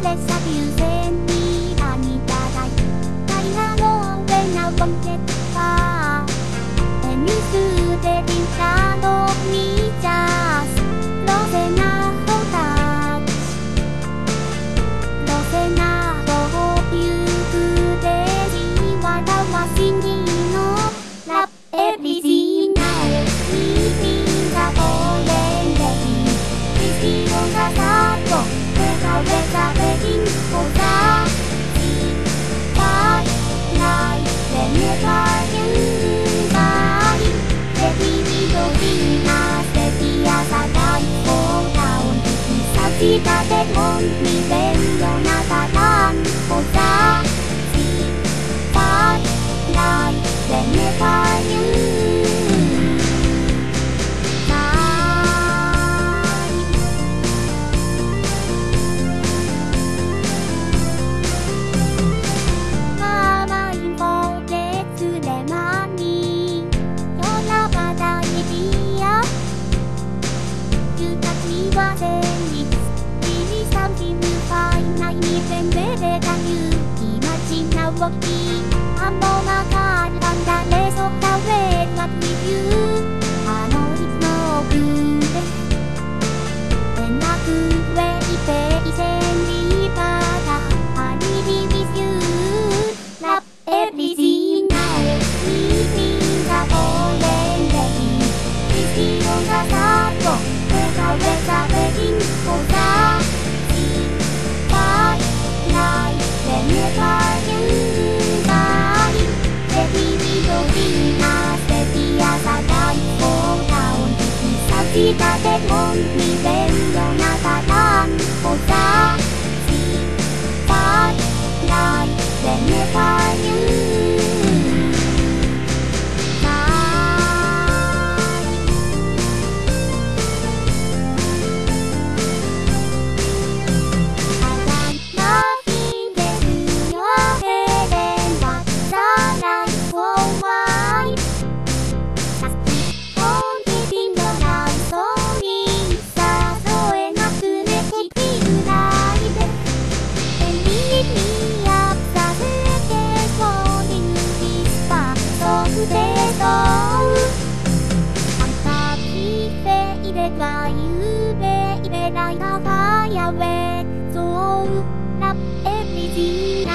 Let's have you たても rocky And all my cars and the rest of the way not with you I know it's no good When I could wait patient deeper I need it with you Love everything now Sleeping the old and ready With you on the side Walk away the したてコンフィデンの中なんさゆうべいべないファイウェイ。そうなエビジー